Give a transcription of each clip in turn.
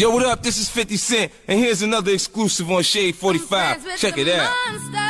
Yo, what up? This is 50 Cent, and here's another exclusive on Shade 45. Check it out. Monster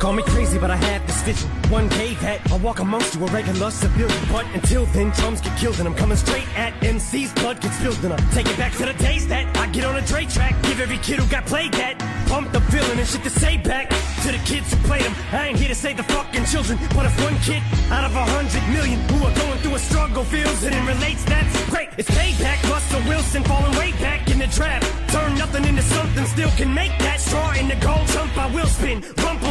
Call me crazy, but I had this vision. One day that I'll walk amongst you, a regular civilian. But until then, drums get killed, and I'm coming straight at MC's blood gets spilled, and I take it back to the days that I get on a Dre track. Give every kid who got played that. Pump the feeling and shit to say back to the kids who played them. I ain't here to save the fucking children, but if one kid out of a hundred million who are going through a struggle feels it and relates, that's great. It's payback. Russell Wilson falling way back in the draft. Turn nothing into something, still can make that straw in the gold jump. I will spin.